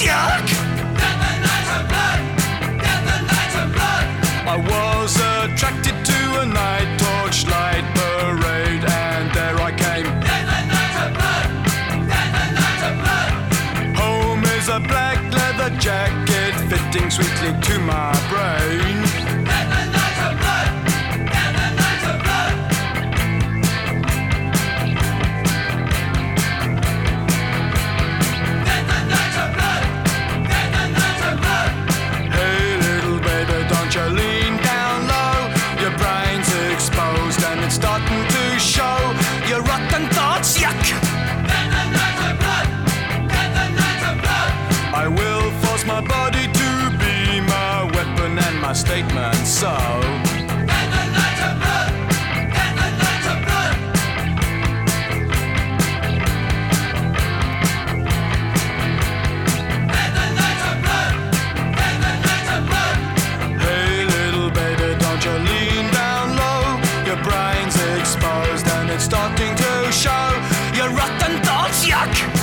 yuck. Of blood. Night of blood. I was attracted to a night torchlight parade, and there I came. Night of blood. Night of blood. Home is a black leather jacket fitting sweetly to my brain. It's starting to show. Your rotten thoughts, yuck. I will force my body to be my weapon and my statement. So, starting to show. Your rotten thoughts, yuck.